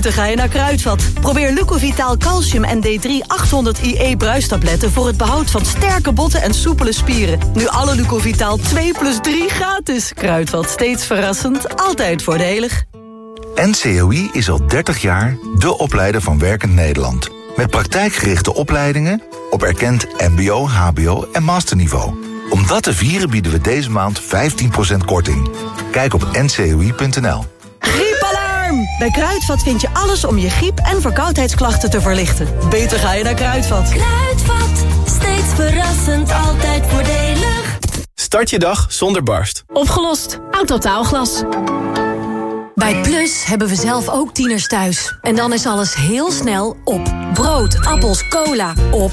Ga je naar Kruidvat. Probeer Lucovitaal Calcium en D3 800 IE bruistabletten... voor het behoud van sterke botten en soepele spieren. Nu alle Lucovitaal 2 plus 3 gratis. Kruidvat, steeds verrassend, altijd voordelig. NCOI is al 30 jaar de opleider van Werkend Nederland. Met praktijkgerichte opleidingen op erkend mbo, hbo en masterniveau. Om dat te vieren bieden we deze maand 15% korting. Kijk op ncoi.nl. Bij Kruidvat vind je alles om je griep- en verkoudheidsklachten te verlichten. Beter ga je naar Kruidvat. Kruidvat, steeds verrassend, altijd voordelig. Start je dag zonder barst. Opgelost. Autotaalglas. Bij Plus hebben we zelf ook tieners thuis. En dan is alles heel snel op. Brood, appels, cola, op.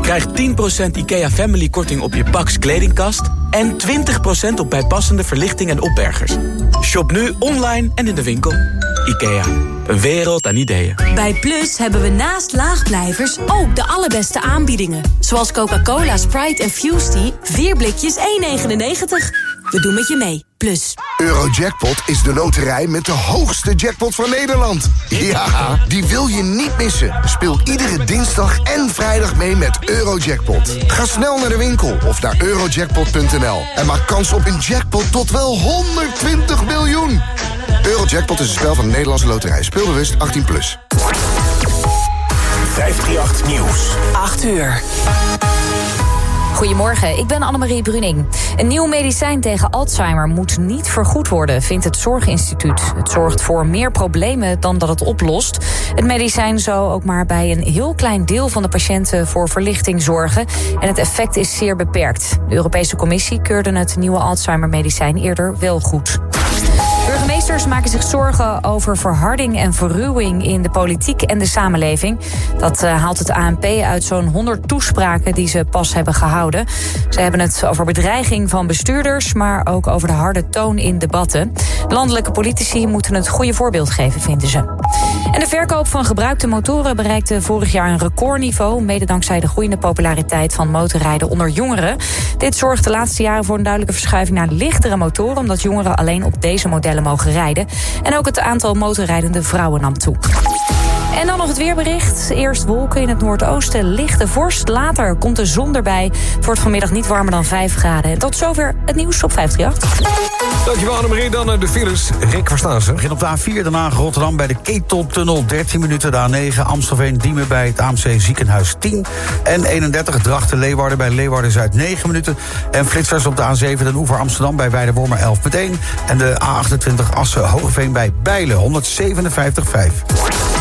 Krijg 10% IKEA Family korting op je Pax kledingkast... en 20% op bijpassende verlichting en opbergers. Shop nu online en in de winkel. IKEA, een wereld aan ideeën. Bij Plus hebben we naast laagblijvers ook de allerbeste aanbiedingen. Zoals Coca-Cola, Sprite en Fusty, 4 blikjes 1,99. We doen met je mee. Plus. Eurojackpot is de loterij met de hoogste jackpot van Nederland. Ja, die wil je niet missen. Speel iedere dinsdag en vrijdag mee met Eurojackpot. Ga snel naar de winkel of naar eurojackpot.nl en maak kans op een jackpot tot wel 120 miljoen. Eurojackpot is een spel van de Nederlandse loterij. Speelbewust 18+. Plus. 538 Nieuws. 8 uur. Goedemorgen, ik ben Annemarie Bruning. Een nieuw medicijn tegen Alzheimer moet niet vergoed worden, vindt het Zorginstituut. Het zorgt voor meer problemen dan dat het oplost. Het medicijn zou ook maar bij een heel klein deel van de patiënten voor verlichting zorgen. En het effect is zeer beperkt. De Europese Commissie keurde het nieuwe Alzheimer-medicijn eerder wel goed. Burgemeesters maken zich zorgen over verharding en verruwing in de politiek en de samenleving. Dat uh, haalt het ANP uit zo'n 100 toespraken die ze pas hebben gehouden. Ze hebben het over bedreiging van bestuurders, maar ook over de harde toon in debatten. Landelijke politici moeten het goede voorbeeld geven, vinden ze. En de verkoop van gebruikte motoren bereikte vorig jaar een recordniveau, mede dankzij de groeiende populariteit van motorrijden onder jongeren. Dit zorgt de laatste jaren voor een duidelijke verschuiving naar lichtere motoren, omdat jongeren alleen op deze modellen mogen rijden. En ook het aantal motorrijdende vrouwen nam toe. En dan nog het weerbericht. Eerst wolken in het noordoosten, lichte vorst. Later komt de zon erbij. Het wordt vanmiddag niet warmer dan 5 graden. En tot zover het nieuws op 538. Dankjewel Annemarie. Dan de files. Rick, waar staan ze? Begin op de A4, daarna Rotterdam bij de Keteltunnel 13 minuten. De A9 Amstelveen Diemen bij het AMC Ziekenhuis 10. En 31 Drachten Leeuwarden bij Leeuwarden Zuid 9 minuten. En flitsers op de A7 Den Oever Amsterdam bij Weidewormer 11 meteen. En de A28 Assen Hogeveen bij Bijlen 157,5.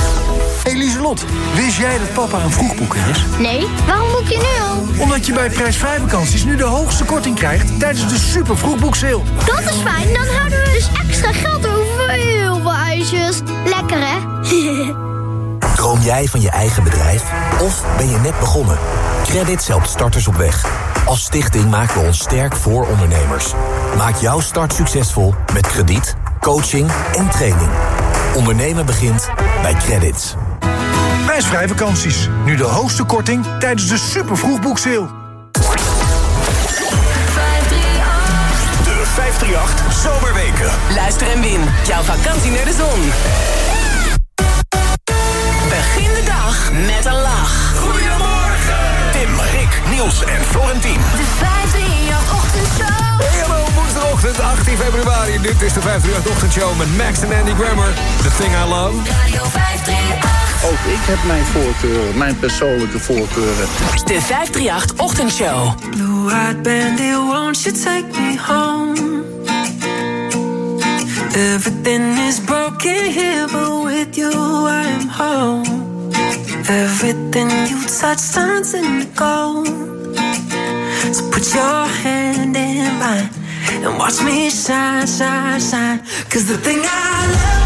Wist jij dat papa een vroegboeker is? Nee, waarom boek je nu al? Omdat je bij prijsvrij vakanties nu de hoogste korting krijgt tijdens de super vroegboekseil. Dat is fijn, dan houden we dus extra geld over voor heel veel ijsjes. Lekker hè? Droom jij van je eigen bedrijf? Of ben je net begonnen? Credits helpt starters op weg. Als stichting maken we ons sterk voor ondernemers. Maak jouw start succesvol met krediet, coaching en training. Ondernemen begint bij Credits. Prijsvrij vakanties. Nu de hoogste korting tijdens de super vroegboekseil. De 538 Zomerweken. Luister en win. Jouw vakantie naar de zon. Begin de dag met een lach. Goedemorgen. Tim, Rick, Niels en Florentien. De 538 Ochtendshow. Hey, hallo, woensdagochtend 18 februari. Dit is de 538 Ochtendshow met Max en Andy Grammer. The Thing I Love. Radio 538. Ook ik heb mijn voorkeuren, mijn persoonlijke voorkeuren. De 538 Ochtendshow. Blue eyed bandit, won't you take me home? Everything is broken here, but with you I am home. Everything you touch turns into gold. So put your hand in mine and watch me shine, shine, shine. Cause the thing I love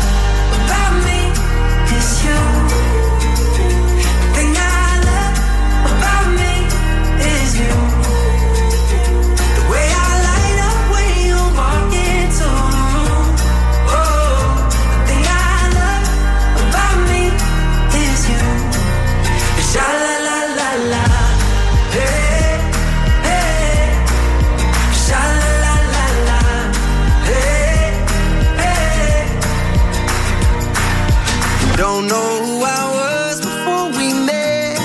don't know who I was before we met.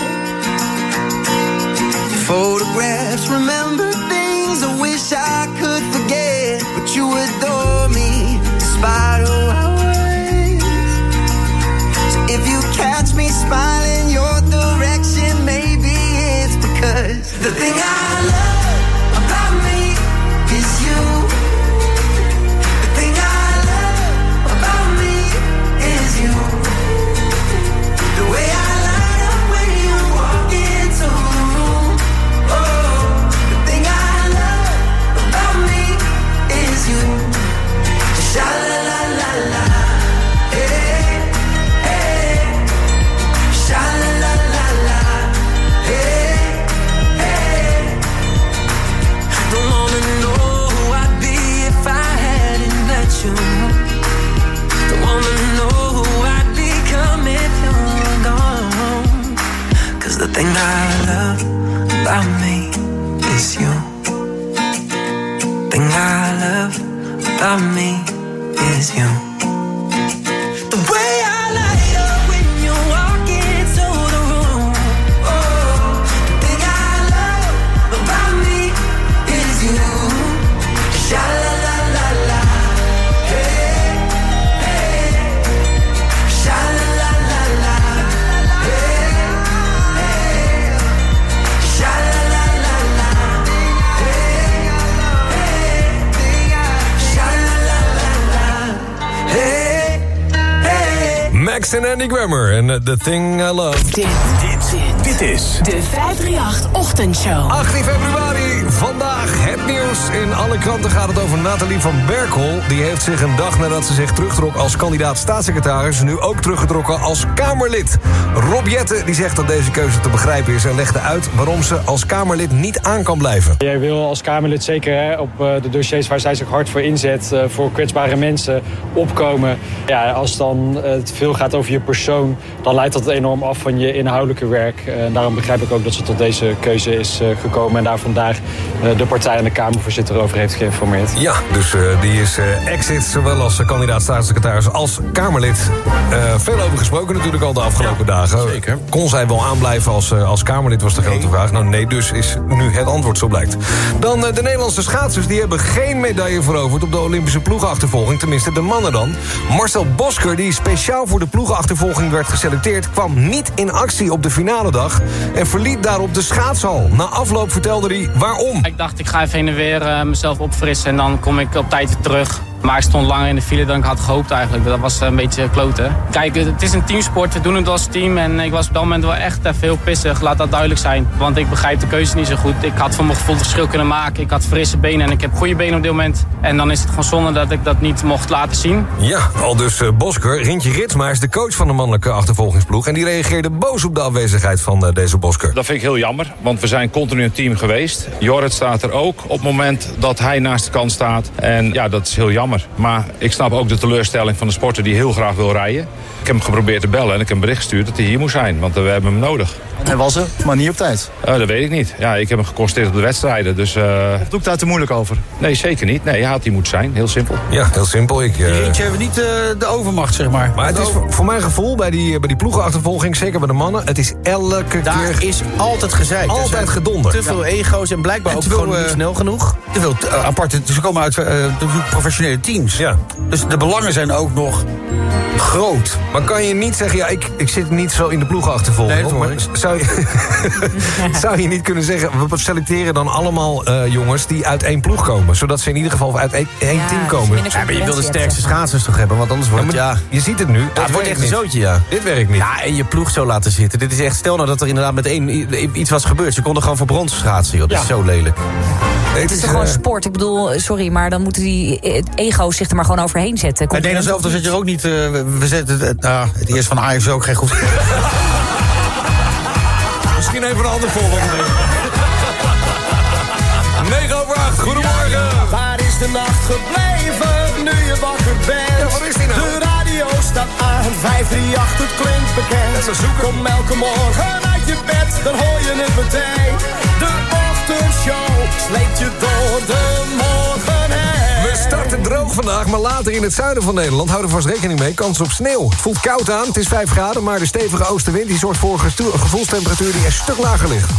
Photographs remember things I wish I could forget, but you adore me despite who I was. So if you catch me smiling your direction, maybe it's because the thing I love about me is you. Max en Andy Grammer en uh, The Thing I Love. Dit, dit, dit is de 538 Ochtendshow. 18 februari, het nieuws. In alle kranten gaat het over Nathalie van Berkel. Die heeft zich een dag nadat ze zich terugtrok als kandidaat staatssecretaris... nu ook teruggetrokken als Kamerlid. Rob Jette die zegt dat deze keuze te begrijpen is... en legde uit waarom ze als Kamerlid niet aan kan blijven. Jij wil als Kamerlid zeker hè, op eh, de dossiers waar zij zich hard voor inzet... eh, voor kwetsbare mensen opkomen. Ja, als dan eh, het veel gaat over je persoon... dan leidt dat enorm af van je inhoudelijke werk. En daarom begrijp ik ook dat ze tot deze keuze is gekomen... en daar vandaag de partij en de Kamervoorzitter over heeft geïnformeerd. Ja, dus eh, die is eh, exit, zowel als eh, kandidaat staatssecretaris als Kamerlid. Eh, veel over gesproken natuurlijk al de afgelopen dagen. Zeker. Kon zij wel aanblijven als, eh, als Kamerlid, was de grote vraag. Nou nee, dus is nu het antwoord, zo blijkt. Dan de Nederlandse schaatsers, die hebben geen medaille veroverd... op de Olympische ploegenachtervolging, tenminste de mannen dan. Marcel Bosker, die speciaal voor de ploegenachtervolging werd geselecteerd... kwam niet in actie op de finale dag en verliet daarop de schaatshal. Na afloop vertelde hij waarom. Ik dacht, ik ga even heen en weer eh, mezelf opfrissen en dan kom ik op tijd terug. Maar ik stond langer in de file dan ik had gehoopt eigenlijk. Dat was een beetje kloten. Kijk, het is een teamsport. We doen het als team. En ik was op dat moment wel echt even heel pissig. Laat dat duidelijk zijn. Want ik begrijp de keuze niet zo goed. Ik had voor mijn gevoel het verschil kunnen maken. Ik had frisse benen en ik heb goede benen op dit moment. En dan is het gewoon zonde dat ik dat niet mocht laten zien. Ja, al dus eh, Bosker. Rintje Ritsma is de coach van de mannelijke achtervolgingsploeg... en die reageerde boos op de afwezigheid van eh, deze Bosker. Dat vind ik heel jammer, want we zijn continu een team geweest. Jorrit staat er ook op het moment dat hij naast de kant staat. En ja, dat is heel jammer. Maar ik snap ook de teleurstelling van de sporter die heel graag wil rijden. Ik heb hem geprobeerd te bellen en ik heb een bericht gestuurd dat hij hier moest zijn. Want eh, we hebben hem nodig. Hij was er, maar niet op tijd. Eh, dat weet ik niet. Ja, ik heb hem geconstateerd op de wedstrijden. Dus, uh... Doe ik daar te moeilijk over? Nee, zeker niet. Nee, hij had moeten zijn. Heel simpel. Ja, heel simpel. Ik, uh... Eentje hebben niet uh, de overmacht, zeg maar. Maar het is voor, voor mijn gevoel bij die, bij die ploegenachtervolging, zeker bij de mannen... het is elke Daar keer... is altijd gezeik. Altijd gedonder. Te veel ego's en blijkbaar En ook te veel, gewoon niet eh, snel genoeg. Te veel uh, aparte... Ze komen uit uh, teams. Ja. Dus de belangen zijn ook nog groot. Maar kan je niet zeggen, ja, ik, ik zit niet zo in de ploegenachtervolging. Nee, dat hoor maar zou, je, zou je niet kunnen zeggen, we selecteren dan allemaal uh, jongens die uit één ploeg komen. Zodat ze in ieder geval uit één, één Ja, team dus komen. Ja, maar je wil de sterkste schaatsers toch hebben, want anders wordt het, ja... Je ziet het nu. Ja, dat het wordt werkt echt een niet. zootje, ja. Dit werkt niet. Ja, en je ploeg zo laten zitten. Dit is echt, stel nou dat er inderdaad met één iets was gebeurd. Ze konden gewoon voor brons schaatsen, joh. Dat is zo lelijk. Nee, Het is toch gewoon eh, sport? Ik bedoel, sorry, maar dan moeten die eh, ego's zich er maar gewoon overheen zetten. Bij Nederland zelf dan zit je er ook niet... eh, we, zetten het, uh, het eerste van Ajax is ook geen goed... Misschien even een ander voorbeeld. 9 over 8, goedemorgen. Waar is de nacht gebleven nu je wakker bent? Ja, is die nou? De radio staat aan, 538, het klinkt bekend. Een zoeker. Kom elke morgen uit je bed, dan hoor je het meteen. De ochtendshow sleept je door de morgen heen. We starten droog vandaag, maar later in het zuiden van Nederland... houden vast rekening mee, kans op sneeuw. Het voelt koud aan, het is 5 graden... maar de stevige oostenwind die zorgt voor een gevoelstemperatuur die een stuk lager ligt.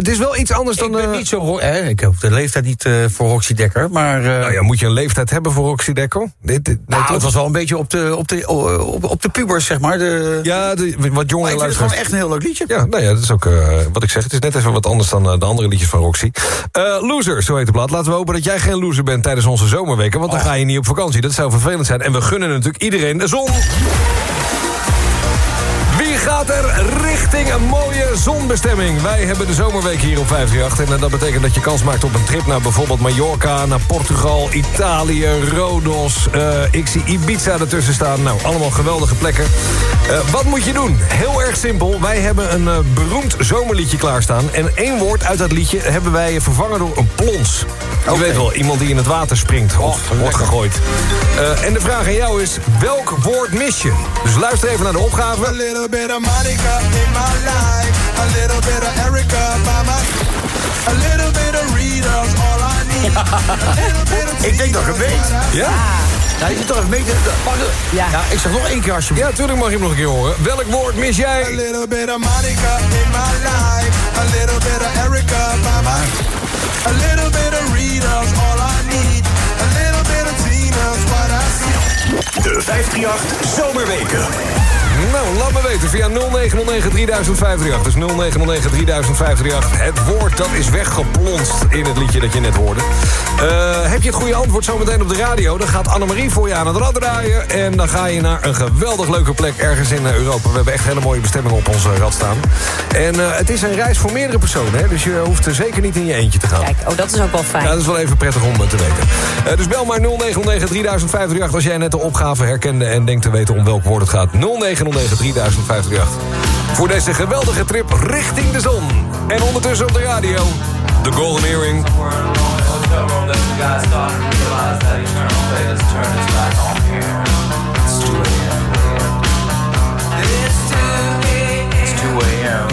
Het is wel iets anders dan... Ik ben eh, niet zo... Eh, ik heb de leeftijd niet eh, voor Roxy Dekker, maar... eh, Nou ja, moet je een leeftijd hebben voor Roxy Dekker? Dit, nou, toch? het was wel een beetje op de, op de, op, op de pubers, zeg maar. De... Ja, de, wat ik vind het gewoon echt een heel leuk liedje. Ja, nou ja, dat is ook wat ik zeg. Het is net even wat anders dan de andere liedjes van Roxy. Loser, zo heet de blad. Laten we hopen dat jij geen loser bent tijdens onze zomerweken. Want dan ga je niet op vakantie. Dat zou vervelend zijn. En we gunnen natuurlijk iedereen de zon. Gaat er richting een mooie zonbestemming? Wij hebben de zomerweek hier op 538. En eh, dat betekent dat je kans maakt op een trip naar bijvoorbeeld Mallorca... naar Portugal, Italië, Rodos. eh, ik zie Ibiza ertussen staan. Nou, allemaal geweldige plekken. Eh, wat moet je doen? Heel erg simpel. Wij hebben een eh, beroemd zomerliedje klaarstaan. En één woord uit dat liedje hebben wij vervangen door een plons. Je weet wel, iemand die in het water springt of wordt gegooid. Eh, en de vraag aan jou is, welk woord mis je? Dus luister even naar de opgave. A little bit of Monica in my life. A little bit of Erica by my A little bit of Rita's all I need. A little bit of Ik denk dat het weet. Ja? Ja, je toch even meten. Mag ik- Ja. ik zeg nog één keer alsjeblieft. Ja, tuurlijk mag je hem nog een keer horen. Welk woord mis A jij? little bit of Monica in my life. A little bit of Erica by my A little bit of Rita's all I need. A little bit of Tina's what I see. De 538 Zomerweken. Nou, laat me weten via 0909 3058. Dus 0909 3058. Het woord dat is weggeplonst in het liedje dat je net hoorde. Eh, heb je het goede antwoord zometeen op de radio... dan gaat Annemarie voor je aan het rad draaien... en dan ga je naar een geweldig leuke plek ergens in eh, Europa. We hebben echt hele mooie bestemmingen op onze rad staan. En eh, het is een reis voor meerdere personen, hè, dus je hoeft er zeker niet in je eentje te gaan. Kijk, oh, dat is ook wel fijn. Ja, dat is wel even prettig om te weten. Dus bel maar 0909 3058 als jij net de opgave herkende... en denkt te weten om welk woord het gaat. 0909 3058. Voor deze geweldige trip richting de zon. En ondertussen op de radio, de Golden Earring. It's 2 a.m.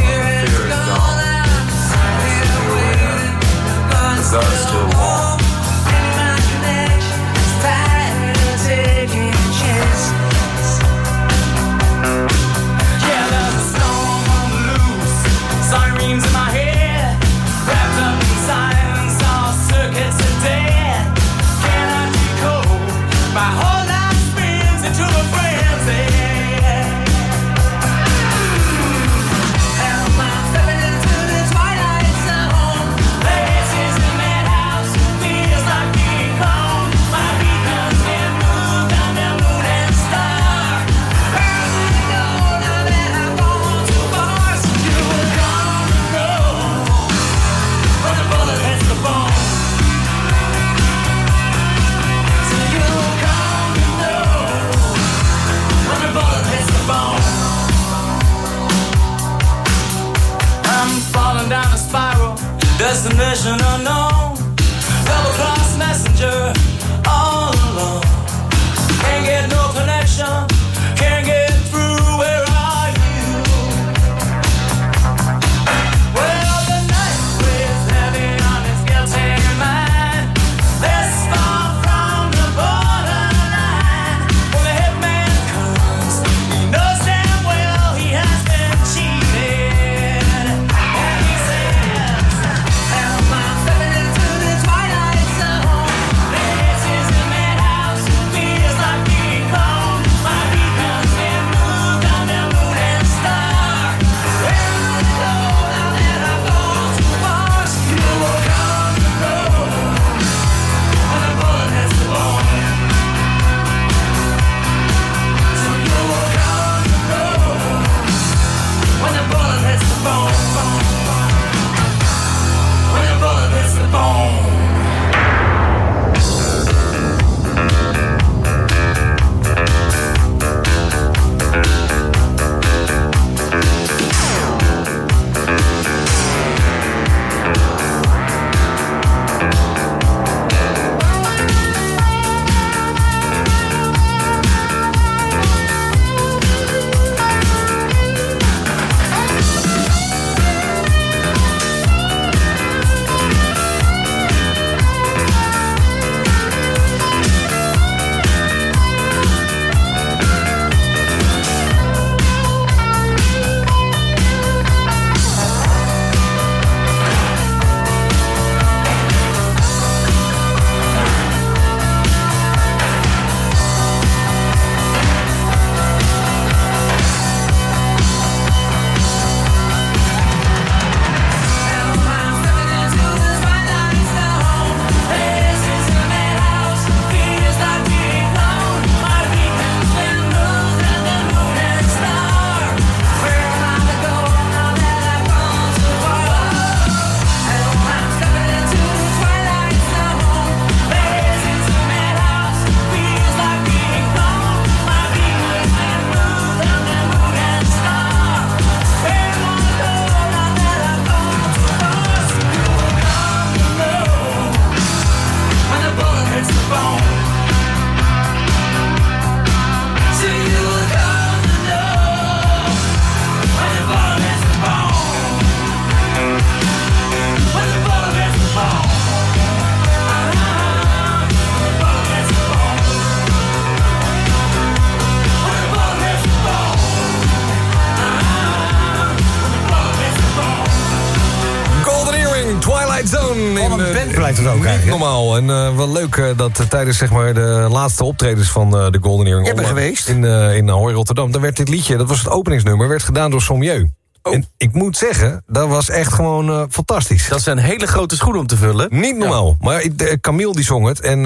Blijft het ook Niet normaal. En eh, wel leuk eh, dat eh, tijdens zeg maar, de laatste optredens van de Golden Earring... Jij geweest? In, in Ahoy Rotterdam. Dan werd dit liedje, dat was het openingsnummer, werd gedaan door Sommieu. Oh. En ik moet zeggen, dat was echt gewoon fantastisch. Dat zijn hele grote schoenen om te vullen. Niet normaal. Maar Camille die zong het en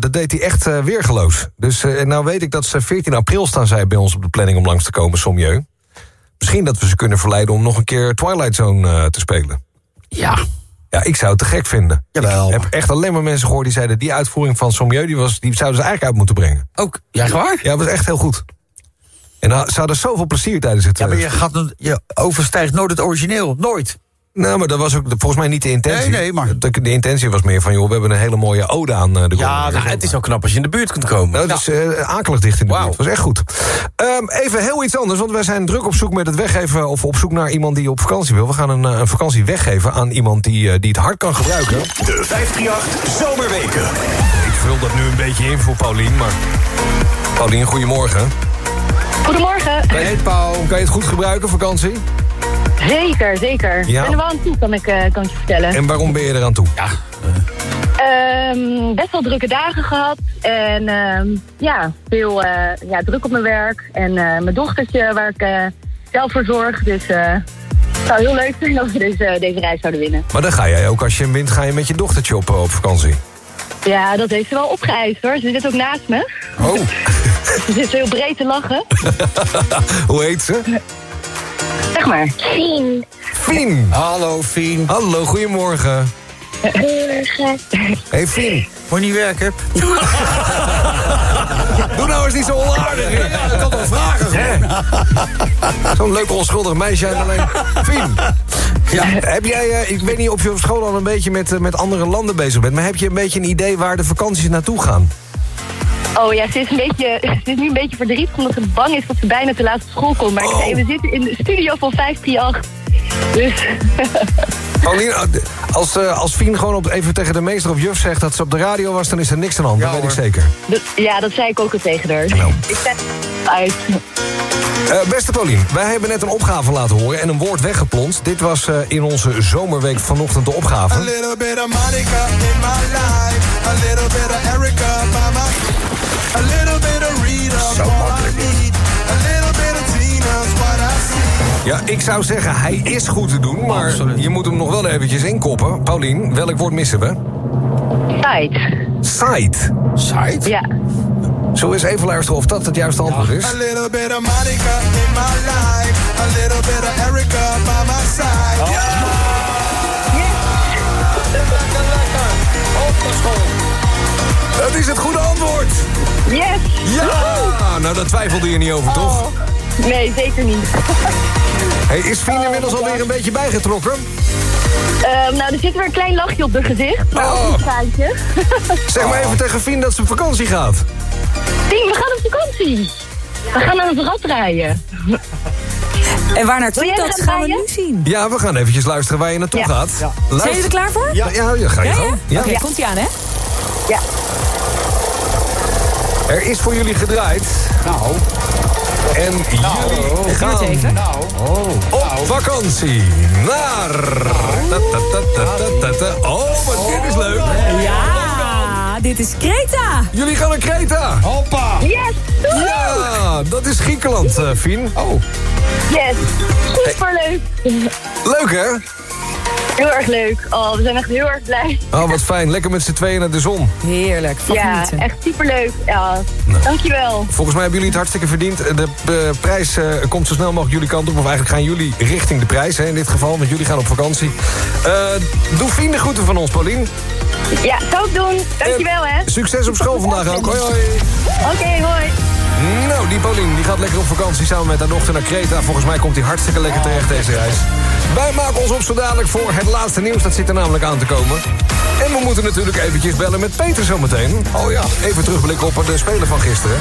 dat deed hij echt weergeloos. Dus nou weet ik dat ze 14 april staan zij bij ons op de planning om langs te komen, Sommieu. Misschien dat we ze kunnen verleiden om nog een keer Twilight Zone te spelen. Ja. Ja, ik zou het te gek vinden. Jawel. Ik heb echt alleen maar mensen gehoord die zeiden... die uitvoering van Sommieu, die, was, die zouden ze eigenlijk uit moeten brengen. Ook. Ja, waar? Ja, was echt heel goed. En nou, ze hadden zoveel plezier tijdens het... Ja, maar eh, je, gaat, je overstijgt nooit het origineel. Nooit. Nou, maar dat was ook volgens mij niet de intentie. Nee, nee, maar- De, de intentie was meer van, joh, we hebben een hele mooie ode aan eh, de Ja, Golden nou, het is ook knap als je in de buurt kunt komen. Nou, het is eh, akelig dicht in de buurt. Het was echt goed. Ehm, even heel iets anders, want wij zijn druk op zoek met het weggeven... of op zoek naar iemand die op vakantie wil. We gaan een, eh, een vakantie weggeven aan iemand die, die het hard kan gebruiken. De 538 Zomerweken. Ik vul dat nu een beetje in voor Paulien, maar... Paulien, goedemorgen. Goedemorgen. Kan je, Paul, kan je het goed gebruiken, vakantie? Zeker, zeker. Ja. Ik ben er wel aan toe, kan ik, eh, kan ik je vertellen. En waarom ben je eraan toe? Ja. Ehm, best wel drukke dagen gehad. En ehm, ja, veel eh, ja, druk op mijn werk. En eh, mijn dochtertje waar ik eh, zelf voor zorg. Dus eh, het zou heel leuk zijn als we deze, deze reis zouden winnen. Maar dan ga jij ook, als je wint, ga je met je dochtertje op, op vakantie. Ja, dat heeft ze wel opgeëist hoor. Ze zit ook naast me. Oh. Ze zit heel breed te lachen. Hoe heet ze? Zeg maar. Fien. Fien. Hallo, Fien. Hallo, goedemorgen. Goedemorgen. Hey Fien. Moet je niet werken? Doe nou eens niet zo onaardig. Ja, ik kan wel vragen gewoon. Zo'n leuk onschuldig meisje en alleen... Fien. Ja. Heb jij, eh, ik weet niet of je op school al een beetje met, eh, met andere landen bezig bent... maar heb je een beetje een idee waar de vakanties naartoe gaan? Oh ja, ze is, een beetje, ze is nu een beetje verdrietig omdat ze bang is dat ze bijna te laat op school komt. Maar ik zei, we zitten in de studio van 538. Dus Paulien, eh, als, eh, als Fien gewoon op, even tegen de meester of juf zegt... dat ze op de radio was, dan is er niks aan de hand. dat weet ik zeker. dat, ja, dat zei ik ook al tegen haar. Nou. Ik zet het uit. Eh, beste Paulien, wij hebben net een opgave laten horen... en een woord weggeplonst. Dit was eh, in onze zomerweek vanochtend de opgave. A little bit of Monica in my life. A little bit of Erica by my A little bit of Rita, I need. A little bit of Tina's what I see. Ja, ik zou zeggen, hij is goed te doen, maar je moet hem nog wel eventjes inkoppen. Paulien, welk woord missen we? Site. Site. Site? Ja. We eens even luisteren of dat het juiste antwoord is? A little bit of Monica in my life. A little bit of Erica by my side. Dat is het goede antwoord! Yes! Ja! Nou, daar twijfelde je niet over, toch? Oh. Nee, zeker niet. Hey, is Fien inmiddels alweer een beetje bijgetrokken? Ehm, nou, er zit weer een klein lachje op haar gezicht. Maar Oh. ook een. Zeg maar even tegen Fien dat ze op vakantie gaat. Ding, we gaan op vakantie. We gaan naar een rad rijden. En waar naartoe, dat gaan gaan we nu zien. Ja, we gaan eventjes luisteren waar je naartoe Ja. gaat. Ja. Zijn jullie er klaar voor? Ja, ja, ja ga je Ja, gewoon. ja? Ja. Oké, komt ie aan, hè? Ja. Er is voor jullie gedraaid. Nou. En jullie gaan even. op vakantie naar... Ta, ta, ta, ta. Oh, maar dit is leuk. Ja, dit is Kreta. Jullie gaan naar Kreta. Hoppa. Yes! Ja, dat is Griekenland, eh Fien. Oh. Yes! Superleuk! Leuk, hè? Heel erg leuk. Oh, we zijn echt heel erg blij. Oh, wat fijn. Lekker met z'n tweeën naar de zon. Heerlijk, Ja, echt superleuk. Ja, dankjewel. Volgens mij hebben jullie het hartstikke verdiend. De eh, prijs eh, komt zo snel mogelijk jullie kant op. Of eigenlijk gaan jullie richting de prijs hè, in dit geval. Want jullie gaan op vakantie. Eh, doe vrienden groeten van ons, Paulien. Ja, zou ik doen. Dankjewel, hè. Succes op school vandaag ook. Hoi, hoi. Oké, hoi. Nou, die Paulien die gaat lekker op vakantie samen met haar dochter naar Kreta. Volgens mij komt hij hartstikke lekker terecht deze reis. Wij maken ons op zo dadelijk voor het laatste nieuws. Dat zit er namelijk aan te komen. En we moeten natuurlijk eventjes bellen met Peter zometeen. Oh ja. Even terugblikken op de speler van gisteren.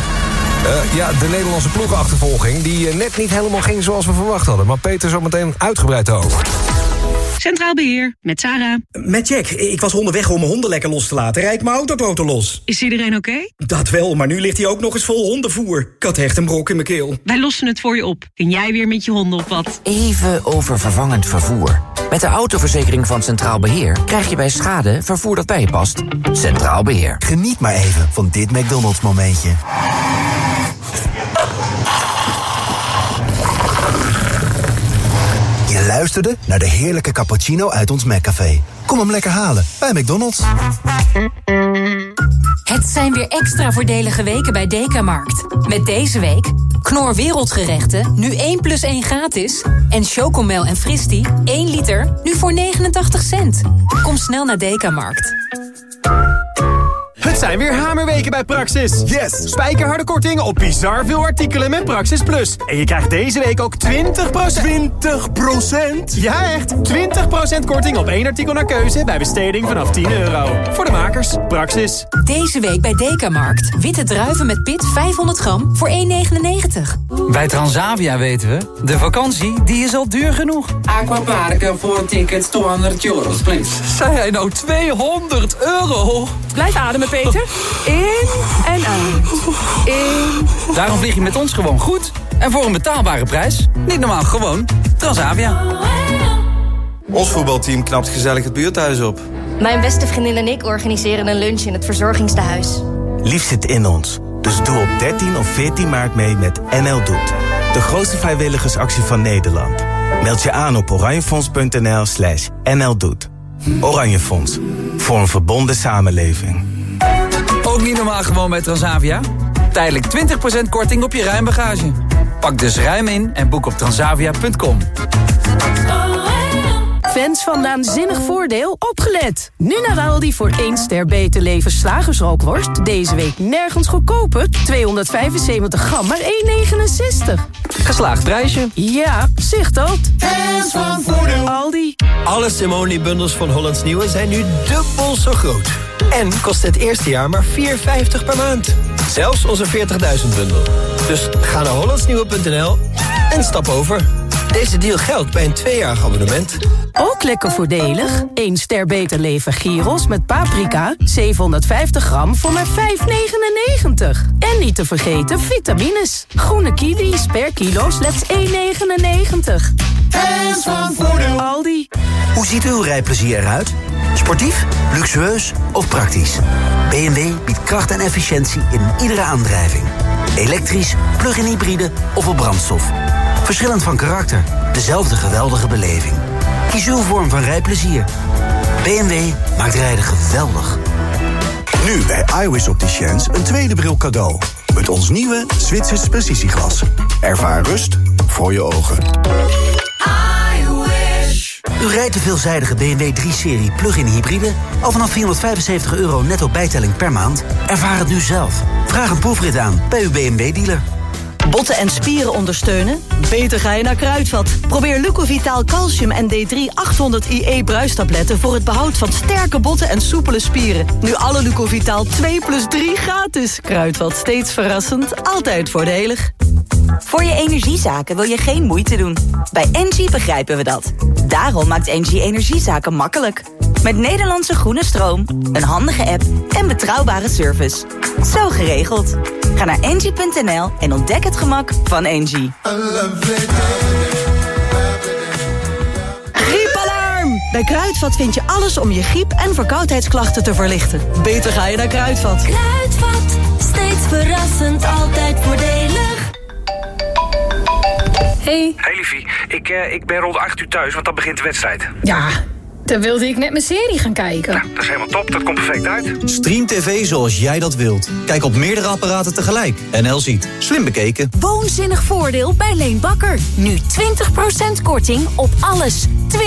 Eh, ja, de Nederlandse ploegenachtervolging... die eh, net niet helemaal ging zoals we verwacht hadden. Maar Peter zometeen uitgebreid over. Centraal Beheer, met Sarah. Met Jack. Ik was onderweg om mijn honden lekker los te laten. Rijd mijn autoboten los. Is iedereen oké? Dat wel, maar nu ligt hij ook nog eens vol hondenvoer. Ik had echt een brok in mijn keel. Wij lossen het voor je op. Kun jij weer met je honden op wat? Even over vervangend vervoer. Met de autoverzekering van Centraal Beheer krijg je bij schade vervoer dat bij je past. Centraal Beheer. Geniet maar even van dit McDonald's momentje. Je luisterde naar de heerlijke cappuccino uit ons McCafé. Kom hem lekker halen bij McDonald's. Het zijn weer extra voordelige weken bij Dekamarkt. Met deze week Knor Wereldgerechten, nu 1 plus 1 gratis. En Chocomel en Fristi, 1 liter, nu voor 89 cent. Kom snel naar Dekamarkt. Het zijn weer hamerweken bij Praxis. Yes! Spijkerharde korting op bizar veel artikelen met Praxis Plus. En je krijgt deze week ook 20%... 20%? Ja, echt! 20% korting op één artikel naar keuze bij besteding vanaf 10 euro. Voor de makers, Praxis. Deze week bij Dekamarkt. Witte druiven met pit 500 gram voor 1,99. Bij Transavia weten we, de vakantie die is al duur genoeg. Aquaparken voor tickets 200 euros, please. Zei hij nou 200 euro? Blijf ademen, Peter. In en uit. In. Daarom vlieg je met ons gewoon goed. En voor een betaalbare prijs. Niet normaal, gewoon Transavia. Ons voetbalteam knapt gezellig het buurthuis op. Mijn beste vriendin en ik organiseren een lunch in het verzorgingstehuis. Lief zit in ons. Dus doe op 13 of 14 maart mee met NL Doet. De grootste vrijwilligersactie van Nederland. Meld je aan op oranjefonds.nl slash NL Doet. Oranje Fonds. Voor een verbonden samenleving. Ook niet normaal gewoon bij Transavia? Tijdelijk 20% korting op je ruimbagage. Pak dus ruim in en boek op transavia.com. Fans van Naanzinnig Voordeel, opgelet! Nu naar Aldi voor 1 ster beter leven slagersrookworst. Deze week nergens goedkoper. 275 gram, maar 1,69. Geslaagd prijsje. Ja, zicht dat. Fans van Voordeel. Aldi. Alle Simone-bundels van Hollands Nieuwe zijn nu dubbel zo groot. En kost het eerste jaar maar 4,50 per maand. Zelfs onze 40.000 bundel. Dus ga naar hollandsnieuwe.nl en stap over. Deze deal geldt bij een tweejarig abonnement. Ook lekker voordelig. 1 ster beter leven gyros met paprika. 750 gram voor maar 5,99. En niet te vergeten vitamines. Groene kiwis per kilo slechts 1,99. Fans van Voordeel. Aldi. Hoe ziet uw rijplezier eruit? Sportief, luxueus of praktisch? BMW biedt kracht en efficiëntie in iedere aandrijving. Elektrisch, plug-in hybride of op brandstof. Verschillend van karakter, dezelfde geweldige beleving. Kies uw vorm van rijplezier. BMW maakt rijden geweldig. Nu bij iWis Opticians een tweede bril cadeau. Met ons nieuwe Zwitsers precisieglas. Ervaar rust voor je ogen. U rijdt de veelzijdige BMW 3-serie plug-in hybride... al vanaf 475 euro netto bijtelling per maand? Ervaar het nu zelf. Vraag een proefrit aan bij uw BMW-dealer. Botten en spieren ondersteunen? Beter ga je naar Kruidvat. Probeer Lucovitaal Calcium en D3 800 IE bruistabletten... voor het behoud van sterke botten en soepele spieren. Nu alle Lucovitaal 2 plus 3 gratis. Kruidvat, steeds verrassend, altijd voordelig. Voor je energiezaken wil je geen moeite doen. Bij Engie begrijpen we dat. Daarom maakt Engie energiezaken makkelijk. Met Nederlandse groene stroom, een handige app en betrouwbare service. Zo geregeld. Ga naar engie.nl en ontdek het gemak van Engie. Griepalarm! Bij Kruidvat vind je alles om je griep- en verkoudheidsklachten te verlichten. Beter ga je naar Kruidvat. Kruidvat, steeds verrassend, altijd voordelig. Hey. Hey liefie, ik, uh, ik ben rond 8 uur thuis, want dan begint de wedstrijd. Ja, dan wilde ik net mijn serie gaan kijken. Ja, dat is helemaal top, dat komt perfect uit. Stream TV zoals jij dat wilt. Kijk op meerdere apparaten tegelijk. NL ziet. Slim bekeken. Woonzinnig voordeel bij Leen Bakker. Nu 20% korting op alles. 20%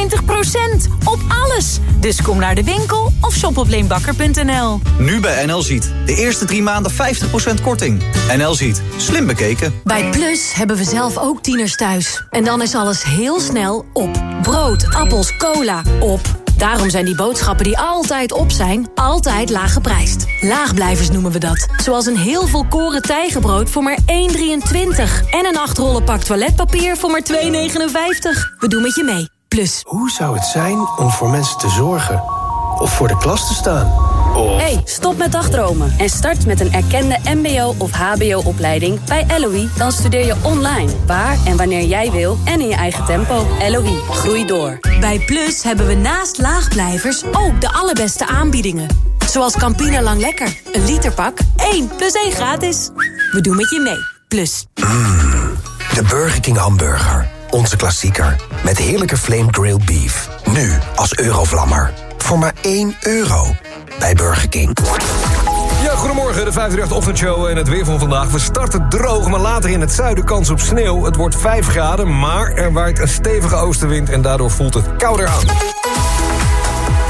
op alles. Dus kom naar de winkel of shop op leenbakker.nl. Nu bij NL ziet. De eerste drie maanden 50% korting. NL ziet. Slim bekeken. Bij Plus hebben we zelf ook tieners thuis. En dan is alles heel snel op. Brood, appels, cola, op. Daarom zijn die boodschappen die altijd op zijn, altijd laag geprijsd. Laagblijvers noemen we dat. Zoals een heel volkoren tijgenbrood voor maar 1,23. En een 8 rollen pak toiletpapier voor maar 2,59. We doen met je mee. Plus. Hoe zou het zijn om voor mensen te zorgen? Of voor de klas te staan? Of... Hey, stop met dagdromen en start met een erkende mbo- of hbo-opleiding bij LOE. Dan studeer je online, waar en wanneer jij wil en in je eigen tempo. LOE, groei door. Bij Plus hebben we naast laagblijvers ook de allerbeste aanbiedingen. Zoals Campina Lang Lekker. Een literpak, 1 plus 1 gratis. We doen met je mee. Plus. De Burger King hamburger. Onze klassieker. Met heerlijke flame grilled beef. Nu als eurovlammer. Voor maar 1 euro. Bij Burger King. Ja, goedemorgen, de 538-ochtendshow en het weer van vandaag. We starten droog, maar later in het zuiden kans op sneeuw. Het wordt 5 graden, maar er waait een stevige oostenwind... en daardoor voelt het kouder aan.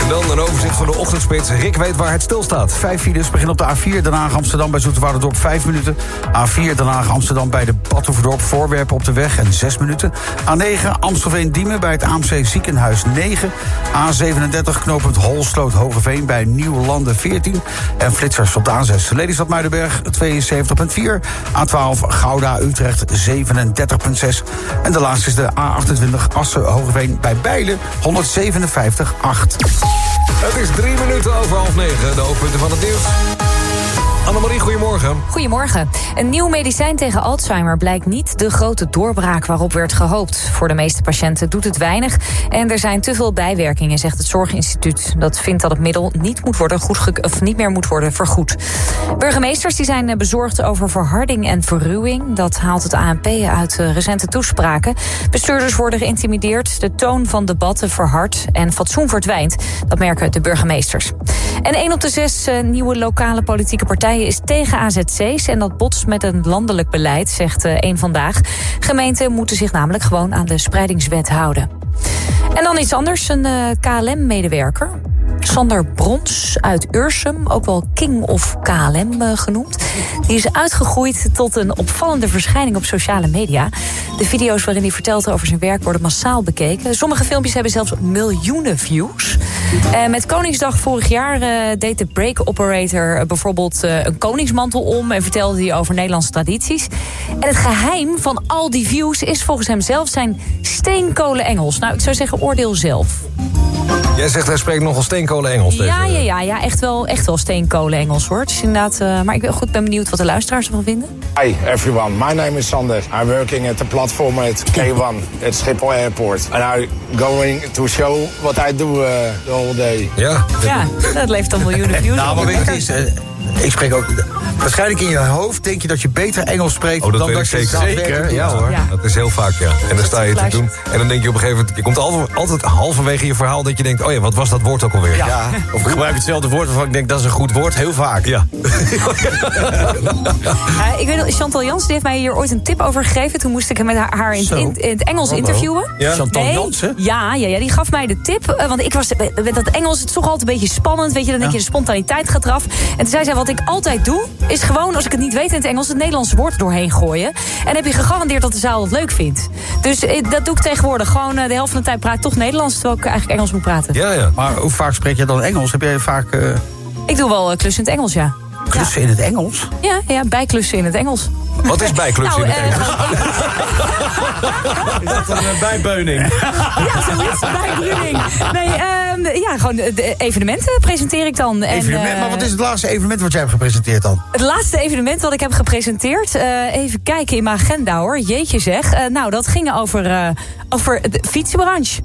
Dan een overzicht van de ochtendspits. Rick weet waar het stilstaat. Vijf files beginnen op de A4 Den Haag Amsterdam bij Zoeterwouderdorp 5 minuten. A4 Den Haag Amsterdam bij de Badhoevedorp Voorwerpen op de weg en 6 minuten. A9 Amstelveen Diemen bij het AMC Ziekenhuis 9. A37 knooppunt Holsloot Hogeveen bij Nieuwlanden 14. En flitsers op de A6 Lelystad Muidenberg 72.4. A12 Gouda Utrecht 37.6. En de laatste is de A28 Assen Hogeveen bij Bijlen 157.8. Het is drie minuten over half negen. De hoofdpunten van het nieuws. Annemarie, goedemorgen. Goedemorgen. Een nieuw medicijn tegen Alzheimer blijkt niet de grote doorbraak waarop werd gehoopt. Voor de meeste patiënten doet het weinig en er zijn te veel bijwerkingen, zegt het Zorginstituut. Dat vindt dat het middel niet, moet worden of niet meer moet worden vergoed. Burgemeesters die zijn bezorgd over verharding en verruwing. Dat haalt het ANP uit recente toespraken. Bestuurders worden geïntimideerd, de toon van debatten verhardt en fatsoen verdwijnt. Dat merken de burgemeesters. En één op de zes nieuwe lokale politieke partijen is tegen AZC's en dat botst met een landelijk beleid, zegt één vandaag. Gemeenten moeten zich namelijk gewoon aan de spreidingswet houden. En dan iets anders, een KLM-medewerker. Sander Brons uit Ursum, ook wel King of KLM genoemd. Die is uitgegroeid tot een opvallende verschijning op sociale media. De video's waarin hij vertelt over zijn werk worden massaal bekeken. Sommige filmpjes hebben zelfs miljoenen views. Uh, met Koningsdag vorig jaar uh, deed de break operator bijvoorbeeld een koningsmantel om... en vertelde hij over Nederlandse tradities. En het geheim van al die views is volgens hem zelf zijn steenkolen Engels. Nou, ik zou zeggen, oordeel zelf. Jij zegt hij spreekt nogal steenkolen Engels. Ja, ja, ja, ja echt, wel, echt wel steenkolen Engels hoor. Dus inderdaad, uh, maar ik ben goed ben benieuwd wat de luisteraars ervan vinden. Hi everyone, my name is Sander. I'm working at the platform at K1 at Schiphol Airport. And I'm going to show what I do uh, the whole day. Ja, ja dat levert dan miljoenen views. nou, maar weet je, is, ik spreek ook... Waarschijnlijk in je hoofd denk je dat je beter Engels spreekt... Oh, dat dan dat ik je zeker. zeker. Ja hoor, ja. dat is heel vaak, ja. En dan sta je te doen. En dan denk je op een gegeven moment... Je komt altijd, altijd halverwege je verhaal dat je denkt... oh ja, wat was dat woord ook alweer? Ja, ja. of ik gebruik hetzelfde woord waarvan ik denk... dat is een goed woord, heel vaak. Ja. uh, ik weet dat Chantal Jans die heeft mij hier ooit een tip over gegeven. Toen moest ik hem met haar in, in, in het Engels Hallo. interviewen. Ja. Chantal nee, Jans, hè? Ja, ja, ja, die gaf mij de tip. Uh, want ik was met dat Engels, het is toch altijd een beetje spannend. Weet je, dan denk je, de spontaniteit gaat eraf. En toen zei zij, wat ik altijd doe... is gewoon, als ik het niet weet in het Engels... het Nederlandse woord doorheen gooien. En heb je gegarandeerd dat de zaal het leuk vindt. Dus uh, dat doe ik tegenwoordig. Gewoon de helft van de tijd praat ik toch Nederlands... terwijl ik eigenlijk Engels moet praten. Ja, ja. Maar hoe vaak spreek je dan Engels? Heb jij vaak... Uh... Ik doe wel klussen in het Engels, ja. Klussen ja. in het Engels? Ja, ja, bijklussen in het Engels. Wat is bijklussen nou, in het Engels? is dat een bijbeuning? ja, zoiets, bijbeuning. Nee, um, ja, gewoon de evenementen presenteer ik dan. En, uh, maar wat is het laatste evenement wat jij hebt gepresenteerd dan? Het laatste evenement wat ik heb gepresenteerd... Uh, even kijken in mijn agenda hoor, jeetje zeg. Uh, nou, dat ging over, over de fietsenbranche.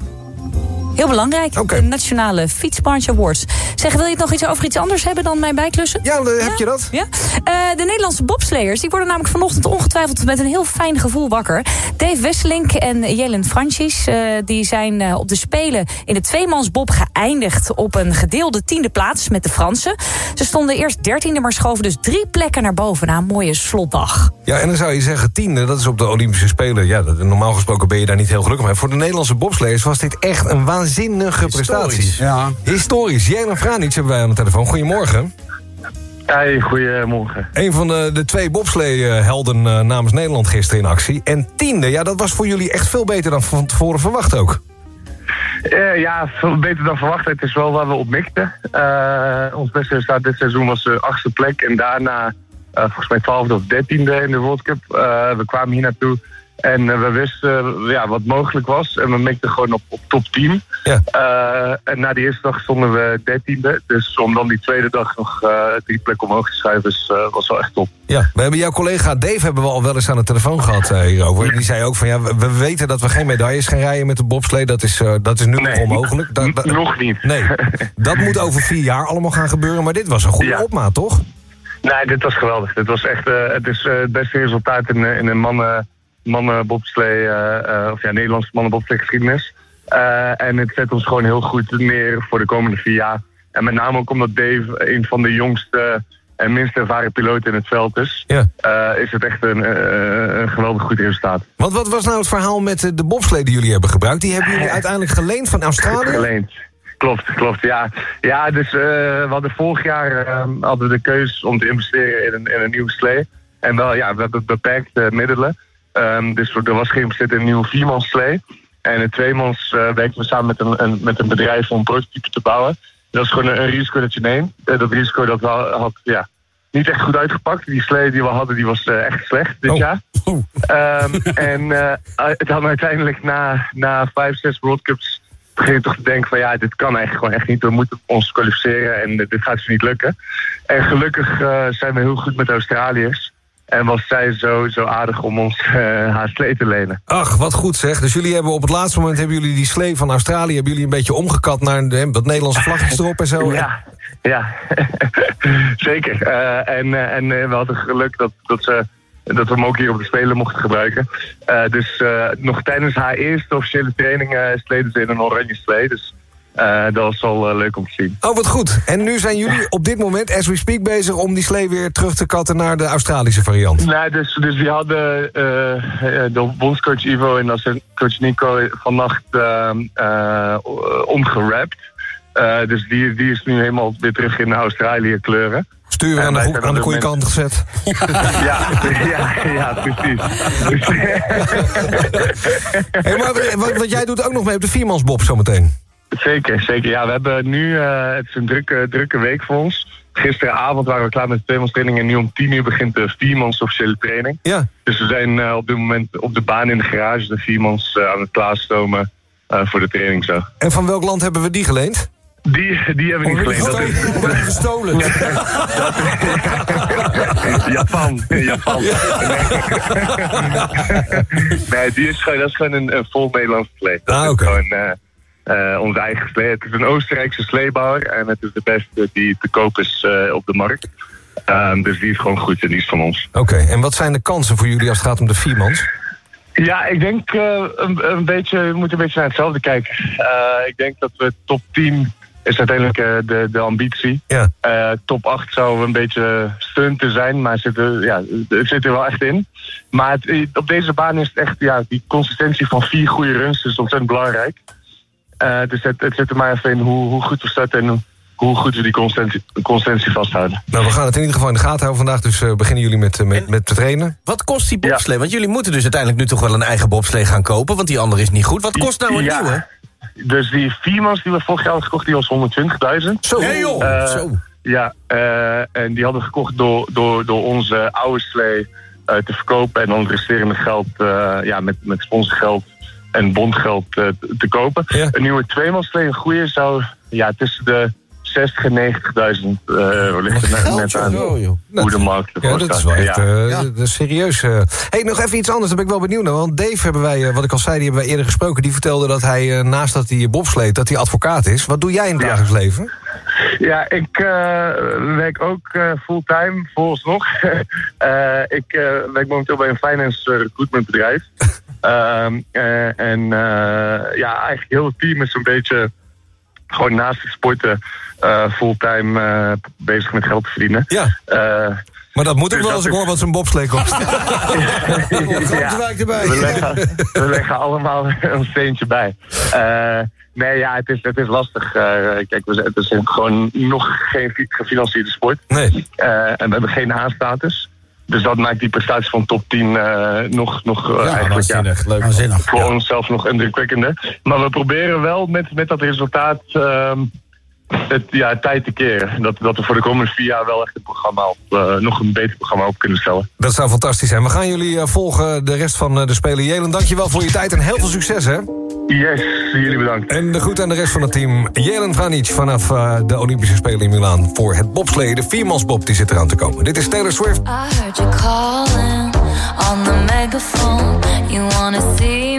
Heel belangrijk, okay. de Nationale Fietsbranche Awards. Zeg, wil je het nog iets over iets anders hebben dan mijn bijklussen? Ja, dan heb je dat. Ja? Uh, de Nederlandse bobsleiers die worden namelijk vanochtend ongetwijfeld met een heel fijn gevoel wakker. Dave Wesselink en Jelen Francis uh, die zijn op de Spelen in de tweemansbob geëindigd op een gedeelde tiende plaats met de Fransen. Ze stonden eerst dertiende, maar schoven dus drie plekken naar boven na een mooie slotdag. Ja, en dan zou je zeggen tiende, dat is op de Olympische Spelen. Ja, dat, normaal gesproken ben je daar niet heel gelukkig mee. Voor de Nederlandse bobsleiers was dit echt een waanzinnige prestatie. Ja. Historisch. Jelen Franic hebben wij aan de telefoon. Goedemorgen. Hey, goedemorgen. Een van de, de twee bobslee-helden uh, namens Nederland gisteren in actie. En tiende, ja, dat was voor jullie echt veel beter dan van tevoren verwacht ook. Uh, ja, veel beter dan verwacht. Het is wel waar we op mikten. Uh, ons beste resultaat dit seizoen was de achtste plek. En daarna, volgens mij twaalfde of dertiende in de World Cup. we kwamen hier naartoe En eh, we wisten eh, ja, wat mogelijk was. En we mikten gewoon op, op top 10. Eh, en na die eerste dag stonden we dertiende. Dus om dan die tweede dag nog eh, drie plekken omhoog te schuiven... eh, was wel echt top. Ja, we hebben jouw collega Dave hebben we al wel eens aan de telefoon gehad eh, hierover. Die zei ook van ja, we, we weten dat we geen medailles gaan rijden met de bobslee. Dat is, dat is nu nog onmogelijk. Nog niet. Nee, dat moet over vier jaar allemaal gaan gebeuren. Maar dit was een goede opmaat, toch? Nee, dit was geweldig. Dit was echt het, is, het beste resultaat in, in een mannen, mannen bobslee, eh, eh, of ja, Nederlandse mannen bobslee geschiedenis. Eh, en het zet ons gewoon heel goed neer voor de komende vier jaar. En met name ook omdat Dave een van de jongste en minst ervaren piloten in het veld is, Ja. is het echt een, een geweldig goed resultaat. Want wat was nou het verhaal met de bobslee die jullie hebben gebruikt? Die hebben jullie uiteindelijk geleend van Australië? Geleend. Klopt, klopt, ja. Ja, dus we hadden vorig jaar hadden we de keus om te investeren in een, in een nieuwe slee. En wel, ja, we hebben beperkte middelen. Ehm, dus er was geïnvesteerd in een nieuwe viermans slee. En in tweemans eh werkten we samen met een, een, met een bedrijf om een prototype te bouwen. Dat is gewoon een, een risico dat je neemt. Eh, dat risico dat wel had, ja, niet echt goed uitgepakt. Die slee die we hadden, die was eh, echt slecht dit jaar. Ehm, en eh, dan uiteindelijk na, na vijf, zes World Cups begin je toch te denken van ja, dit kan eigenlijk gewoon echt niet. We moeten ons kwalificeren en dit gaat dus niet lukken. En gelukkig zijn we heel goed met de Australiërs. En was zij zo, zo aardig om ons eh, haar slee te lenen. Ach, wat goed zeg. Dus jullie hebben op het laatste moment hebben jullie die slee van Australië... hebben jullie een beetje omgekat naar de, wat Nederlandse vlagjes erop en zo. Ja, ja. zeker. Eh, en eh, en we hadden geluk dat, dat, ze, dat we hem ook hier op de Spelen mochten gebruiken. Dus nog tijdens haar eerste officiële training uh, sleden ze in een oranje slee. Dus eh, dat was wel eh, leuk om te zien. Oh, wat goed. En nu zijn jullie op dit moment, as we speak, bezig... om die slee weer terug te katten naar de Australische variant. Nee, dus, dus die hadden eh, de bondscoach Ivo en de coach Nico vannacht uh, omgerapt. Dus die, die is nu helemaal weer terug in Australië kleuren. Sturen aan de, aan de goede kant gezet. ja, ja, ja, precies. Hey, maar wat, wat jij doet ook nog mee op de viermansbob zometeen. Zeker, zeker. Ja, we hebben nu, uh, het is een drukke, drukke week voor ons. Gisteravond waren we klaar met de tweemanstraining en nu om tien uur begint de viermans officiële training. Ja. Dus we zijn uh, op dit moment op de baan in de garage, de viermans uh, aan het klaarstomen voor de training zo. En van welk land hebben we die geleend? Die, die hebben we niet geleend. Dat is gestolen. Japan, Japan. nee, die is gewoon, dat is gewoon een, een vol Nederlands slee. Dat ah, is okay. Uh, onze eigen slee. Het is een Oostenrijkse sleebouwer en het is de beste die te koop is uh, op de markt. Um, dus die is gewoon goed en die is van ons. Oké, okay. en wat zijn de kansen voor jullie als het gaat om de viermans? Ja, ik denk uh, een, een, beetje, we moeten een beetje naar hetzelfde kijken. Ik denk dat we top 10 is uiteindelijk de, de ambitie. Ja. top 8 zou een beetje stunten zijn, maar zit er, ja, het zit er wel echt in. Maar het, op deze baan is het echt, ja, die consistentie van vier goede runs is ontzettend belangrijk. Dus het, het zit er maar even in hoe, hoe goed we starten en hoe goed we die consistentie, consistentie vasthouden. Nou, we gaan het in ieder geval in de gaten houden vandaag. Dus uh, beginnen jullie met, uh, met, met te trainen. Wat kost die bobslee? Ja. Want jullie moeten dus uiteindelijk nu toch wel een eigen bobslee gaan kopen. Want die andere is niet goed. Wat kost nou een ja. nieuwe? Dus die viermans die we vorig jaar hadden gekocht, die was 120.000. Zo, nee, joh. Uh, Zo. Ja, en die hadden we gekocht door, door, door onze oude slee te verkopen. En dan het resterende geld ja, met, met sponsorgeld en bondgeld te kopen. Ja. Een nieuwe tweemanslee, een goede, zou ja, tussen de 60 en 90.000 euro ligt er net aan oh, hoe de markt Ja, dat is wel echt ja. Uh, ja. dat is serieus. Uh. hey, nog even iets anders, daar ben ik wel benieuwd naar. Want Dave hebben wij, uh, wat ik al zei, die hebben wij eerder gesproken. Die vertelde dat hij, uh, naast dat hij bobsleet, dat hij advocaat is. Wat doe jij in het dagelijks leven? Ja, ik uh, werk ook uh, fulltime, vooralsnog. uh, ik werk momenteel bij een finance recruitment bedrijf. en ja, eigenlijk heel het team is een beetje gewoon naast het sporten fulltime bezig met geld te verdienen. Ja. Maar dat moet ook dus wel als ik hoor wat zo'n bobslee kost. ja, we, leggen, we leggen allemaal een steentje bij. Nee, ja, het is, het is lastig. Kijk, we, het is gewoon nog geen gefinancierde sport. Nee. En we hebben geen A-status. Dus dat maakt die prestatie van top 10 nog, nog ja, eigenlijk ja, leuk. voor ja. onszelf nog indrukwekkender. Maar we proberen wel met, met dat resultaat... Um, het, ja, tijd te keren. Dat, dat we voor de komende vier jaar wel echt een programma op, eh, nog een beter programma op kunnen stellen. Dat zou fantastisch zijn. We gaan jullie eh, volgen de rest van uh, de Spelen. Jelen, dankjewel voor je tijd en heel veel succes, hè? Yes, jullie bedankt. En de groet aan de rest van het team. Jelen Vranic vanaf de Olympische Spelen in Milaan voor het bobsleden. De viermansbob die zit eraan te komen. Dit is Taylor Swift. I heard calling on the megaphone. You wanna see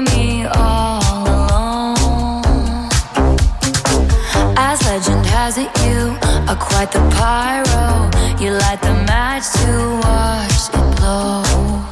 that you are quite the pyro. You light the match to watch it blow.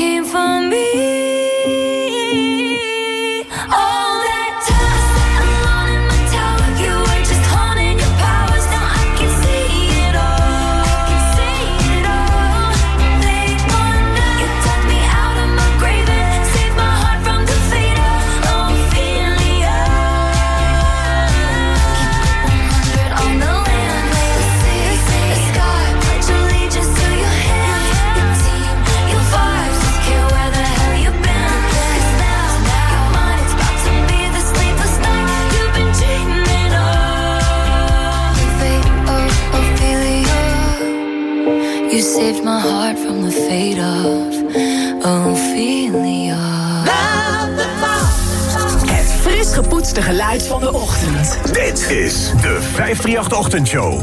saved my heart from the fate of Ophelia. Het fris gepoetste geluid van de ochtend. Dit is de 538-ochtendshow.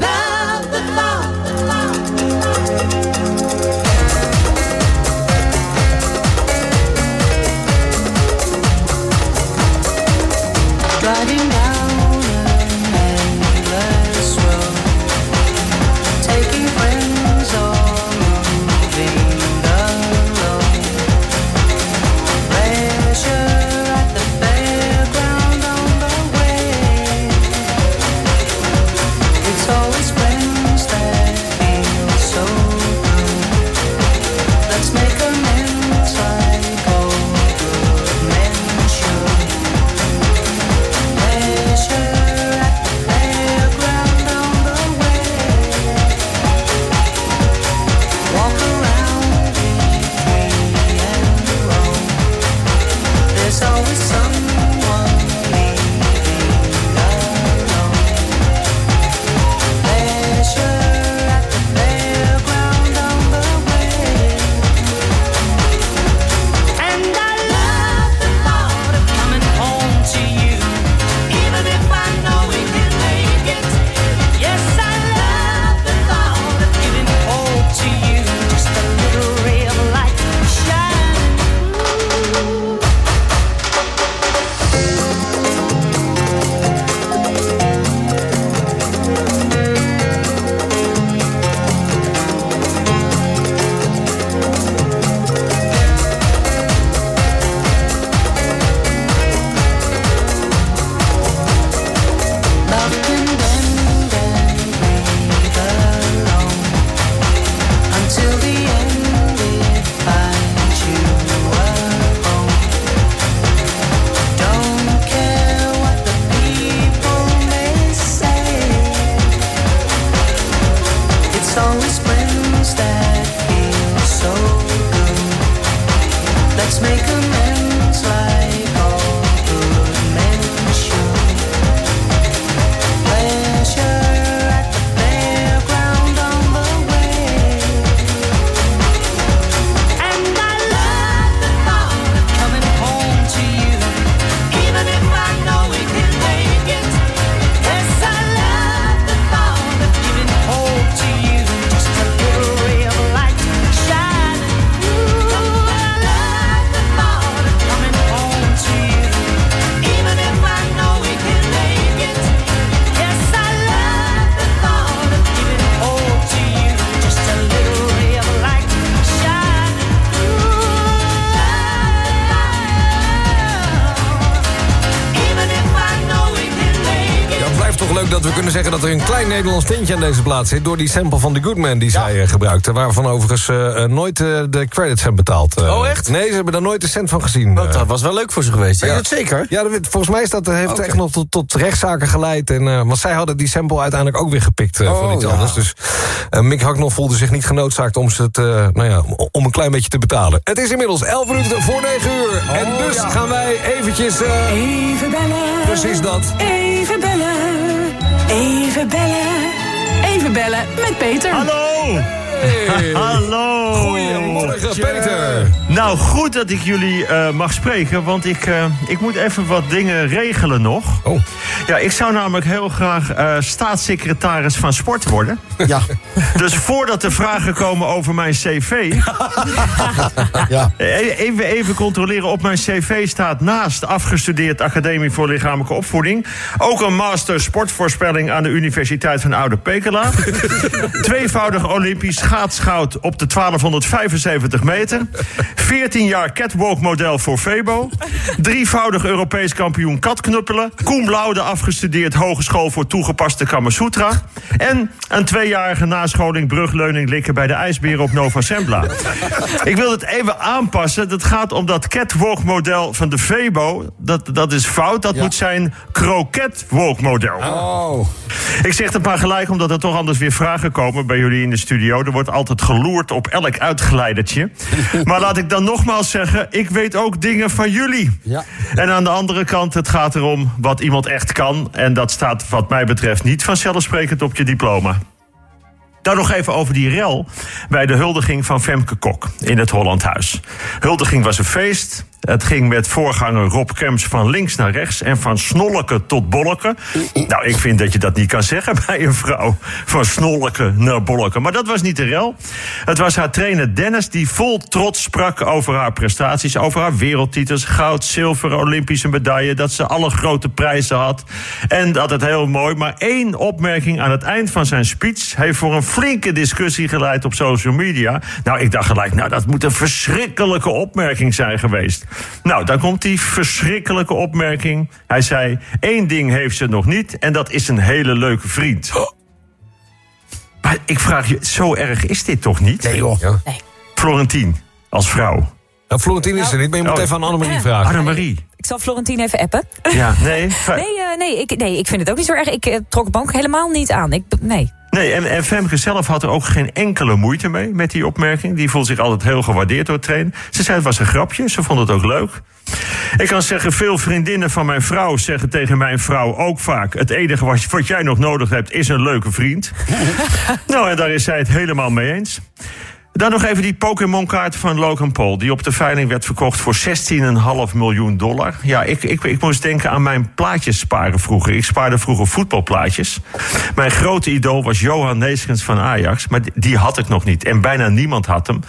Er Nederlands tintje aan deze plaats zit... door die sample van The Goodman die zij eh, gebruikte... waarvan overigens eh, eh, nooit eh, de credits zijn betaald. Oh, echt? Nee, ze hebben daar nooit een cent van gezien. Dat was wel leuk voor ze geweest. Ja. Dat zeker? Ja, dat, volgens mij is dat, heeft het echt nog tot, tot rechtszaken geleid. En, want zij hadden die sample uiteindelijk ook weer gepikt eh, van Oh, iets ja. anders. Dus Mick Hacknell voelde zich niet genoodzaakt om, ze het, eh, nou ja, om- een klein beetje te betalen. Het is inmiddels 11 minuten voor 9 uur. en dus gaan wij eventjes... eh, Even bellen. Precies dat. Even bellen. Even bellen. Even bellen met Peter. Hallo. Hallo. Goedemorgen, Peter. Nou, goed dat ik jullie eh, mag spreken, want ik, eh, ik moet even wat dingen regelen nog. Oh. Ja, ik zou namelijk heel graag eh, staatssecretaris van sport worden. Ja. Dus voordat er vragen komen over mijn cv... Ja. E- Even, even controleren. Op mijn cv staat naast afgestudeerd Academie voor Lichamelijke Opvoeding... ook een master sportvoorspelling aan de Universiteit van Oude Pekela. Tweevoudig Olympisch schaatsgoud op de 1275 meter. 14 jaar catwalk model voor Febo. Drievoudig Europees kampioen katknuppelen. Cum laude afgestudeerd Hogeschool voor toegepaste Kamasutra. En een tweejarige nascholing brugleuning likken bij de ijsberen op Nova Sembla. Ik wil het even aanpassen. Dat gaat om dat catwalk model van de Febo. Dat, dat is fout. Dat moet zijn croquetwalk model. Oh. Ik zeg het maar gelijk, omdat er toch anders weer vragen komen bij jullie in de studio. Er wordt altijd geloerd op elk uitgeleidertje. maar laat ik dan nogmaals zeggen, ik weet ook dingen van jullie. Ja. En aan de andere kant, het gaat erom wat iemand echt kan. En dat staat wat mij betreft niet vanzelfsprekend op je diploma. Nou, nog even over die rel bij de huldiging van Femke Kok in het Hollandhuis. Huldiging was een feest. Het ging met voorganger Rob Kemps van links naar rechts... en van snolleke tot bolleke. Nou, ik vind dat je dat niet kan zeggen bij een vrouw. Van snolleke naar bolleke. Maar dat was niet de rel. Het was haar trainer Dennis die vol trots sprak over haar prestaties... over haar wereldtitels, goud, zilver, Olympische medaille... dat ze alle grote prijzen had. En dat het heel mooi. Maar één opmerking aan het eind van zijn speech... heeft voor een flinke discussie geleid op social media. Nou, ik dacht gelijk, nou, dat moet een verschrikkelijke opmerking zijn geweest. Nou, daar komt die verschrikkelijke opmerking. Hij zei, één ding heeft ze nog niet... en dat is een hele leuke vriend. Maar ik vraag je, zo erg is dit toch niet? Nee, joh. Ja. Florentien, als vrouw. Nou, Florentine is er niet, maar je moet Oh. even aan Annemarie vragen. Annemarie. Ik zal Florentine even appen. Ja, nee. Nee, eh, nee, ik, nee, ik vind het ook niet zo erg. Ik eh, trok bank helemaal niet aan. Ik, nee. Nee, en, en Femke zelf had er ook geen enkele moeite mee met die opmerking. Die voelt zich altijd heel gewaardeerd door het trainen. Ze zei het was een grapje, ze vond het ook leuk. Ik kan zeggen, veel vriendinnen van mijn vrouw zeggen tegen mijn vrouw ook vaak... het enige wat, wat jij nog nodig hebt is een leuke vriend. nou, en daar is zij het helemaal mee eens. Dan nog even die Pokémon-kaart van Logan Paul... die op de veiling werd verkocht voor 16,5 miljoen dollar. Ja, ik, ik, ik moest denken aan mijn plaatjes sparen vroeger. Ik spaarde vroeger voetbalplaatjes. Mijn grote idool was Johan Neeskens van Ajax... maar die, had ik nog niet. En bijna niemand had hem.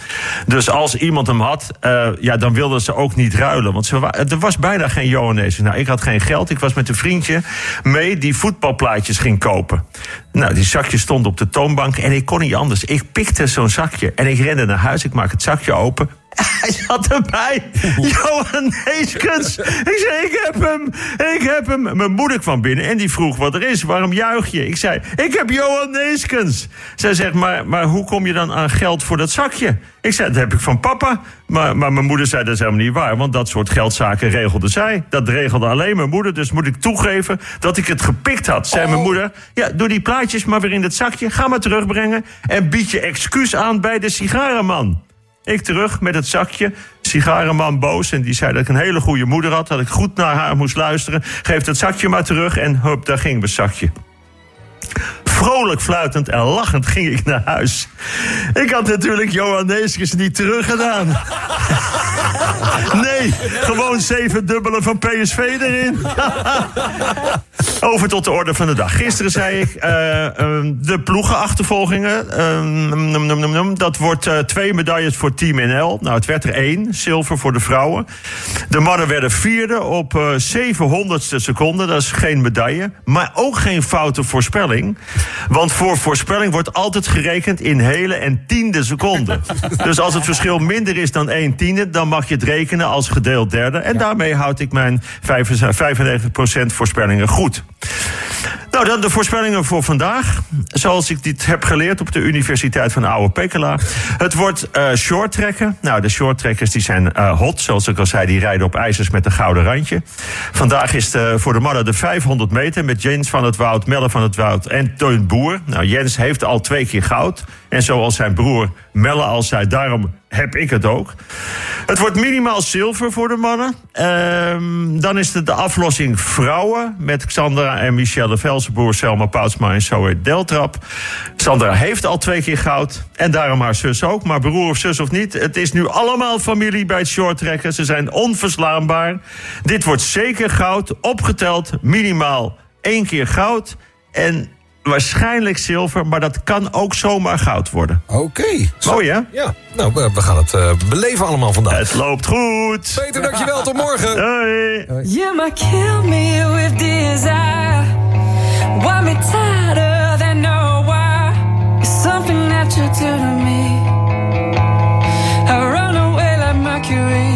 Dus als iemand hem had, eh, ja, dan wilden ze ook niet ruilen. Want ze er was bijna geen Johan Neeskens. Nou, ik had geen geld. Ik was met een vriendje mee die voetbalplaatjes ging kopen. Nou, die zakjes stonden op de toonbank en ik kon niet anders. Ik pikte zo'n zakje en ik rende naar huis. Ik maak het zakje open. Hij zat erbij. Johan Neeskens. Ik zei, ik heb hem. Ik heb hem. Mijn moeder kwam binnen en die vroeg wat er is. Waarom juich je? Ik zei, ik heb Johan Neeskens. Zij zegt, maar, maar hoe kom je dan aan geld voor dat zakje? Ik zei, dat heb ik van papa. Maar, maar mijn moeder zei, dat is helemaal niet waar. Want dat soort geldzaken regelde zij. Dat regelde alleen mijn moeder. Dus moet ik toegeven dat ik het gepikt had. Zei mijn moeder, ja, doe die plaatjes maar weer in het zakje. Ga maar terugbrengen. En bied je excuus aan bij de sigarenman. Ik terug met het zakje. Sigarenman boos en die zei dat ik een hele goede moeder had. Dat ik goed naar haar moest luisteren. Geef het zakje maar terug en hup, daar ging mijn zakje. Vrolijk fluitend en lachend ging ik naar huis. Ik had natuurlijk Johan Neeskens niet teruggedaan. Nee, gewoon zeven dubbele van PSV erin. Over tot de orde van de dag. Gisteren zei ik, eh, ehm, de ploegenachtervolgingen. ehm, num, num, dat wordt eh, twee medailles voor Team NL. Nou, het werd er één, zilver voor de vrouwen. De mannen werden vierde op eh 700ste seconde. Dat is geen medaille, maar ook geen foute voorspelling. Want voor voorspelling wordt altijd gerekend in hele en tiende seconden. Dus als het verschil minder is dan 1 tiende... dan mag je het rekenen als gedeeld derde. En daarmee houd ik mijn 95% voorspellingen goed. Nou, dan de voorspellingen voor vandaag. Zoals ik dit heb geleerd op de Universiteit van Oude Pekela. Het wordt eh short trekken. Nou, de short trekkers die zijn eh, hot. Zoals ik al zei, die rijden op ijzers met een gouden randje. Vandaag is de, voor de mannen de 500 meter met Jens van het Woud, Melle van het Woud en Teun Boer. Nou, Jens heeft al twee keer goud. En zoals zijn broer Melle al zei, daarom heb ik het ook. Het wordt minimaal zilver voor de mannen. Ehm, dan is het de aflossing vrouwen met Xandra en Michelle Velsenboer, Selma Poutsma en Zoe Deltrap. Sandra heeft al twee keer goud en daarom haar zus ook. Maar broer of zus of niet, het is nu allemaal familie bij het shorttrekken. Ze zijn onverslaanbaar. Dit wordt zeker goud, opgeteld minimaal één keer goud. En waarschijnlijk zilver, maar dat kan ook zomaar goud worden. Oké. Mooi hè? Ja, nou, we, we gaan het eh, beleven allemaal vandaag. Het loopt goed. Peter, dankjewel. Tot morgen. Hoi. You might kill me with desire. Want me tighter than no wire. It's something that you do to me. I run away like Mercury.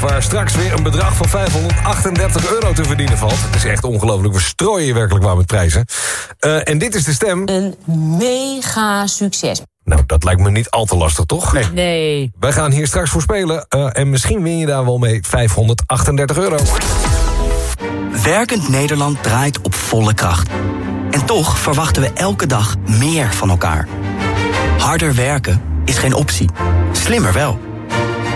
Van 538... waar straks weer een bedrag van 538 euro te verdienen valt. Het is echt ongelooflijk. We strooien je werkelijk waar met prijzen. Eh, en dit is de stem... Een mega succes. Nou, dat lijkt me niet al te lastig, toch? Nee. Nee. Wij gaan hier straks voor spelen. eh, en misschien win je daar wel mee 538 euro. Werkend Nederland draait op volle kracht. En toch verwachten we elke dag meer van elkaar. Harder werken is geen optie. Slimmer wel.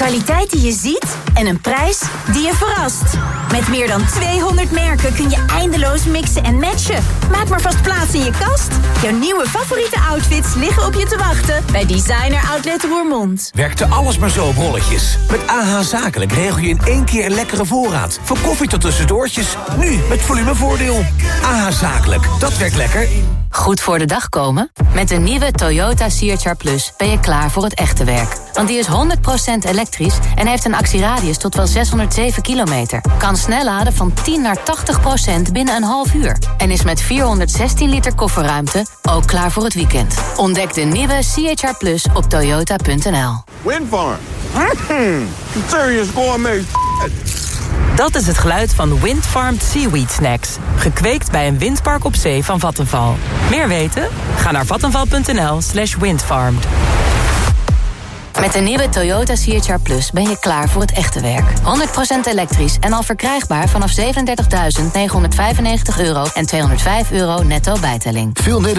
kwaliteit die je ziet en een prijs die je verrast. Met meer dan 200 merken kun je eindeloos mixen en matchen. Maak maar vast plaats in je kast. Jouw nieuwe favoriete outfits liggen op je te wachten bij Designer Outlet Roermond. Werkte alles maar zo op rolletjes. Met AH Zakelijk regel je in één keer een lekkere voorraad. Van koffie tot tussendoortjes. Nu met volumevoordeel. AH Zakelijk, dat werkt lekker. Goed voor de dag komen? Met de nieuwe Toyota CHR Plus ben je klaar voor het echte werk. Want die is 100% elektrisch en heeft een actieradius tot wel 607 kilometer. Kan snel laden van 10 naar 80% binnen een half uur. En is met 416 liter kofferruimte ook klaar voor het weekend. Ontdek de nieuwe CHR Plus op toyota.nl. Windfarm. Mm, serious gourmet Dat is het geluid van Windfarmed Seaweed Snacks. Gekweekt bij een windpark op zee van Vattenval. Meer weten? Ga naar vattenval.nl slash windfarmed. Met de nieuwe Toyota CHR Plus ben je klaar voor het echte werk. 100% elektrisch en al verkrijgbaar vanaf 37.995 euro en 205 euro netto bijtelling. Veel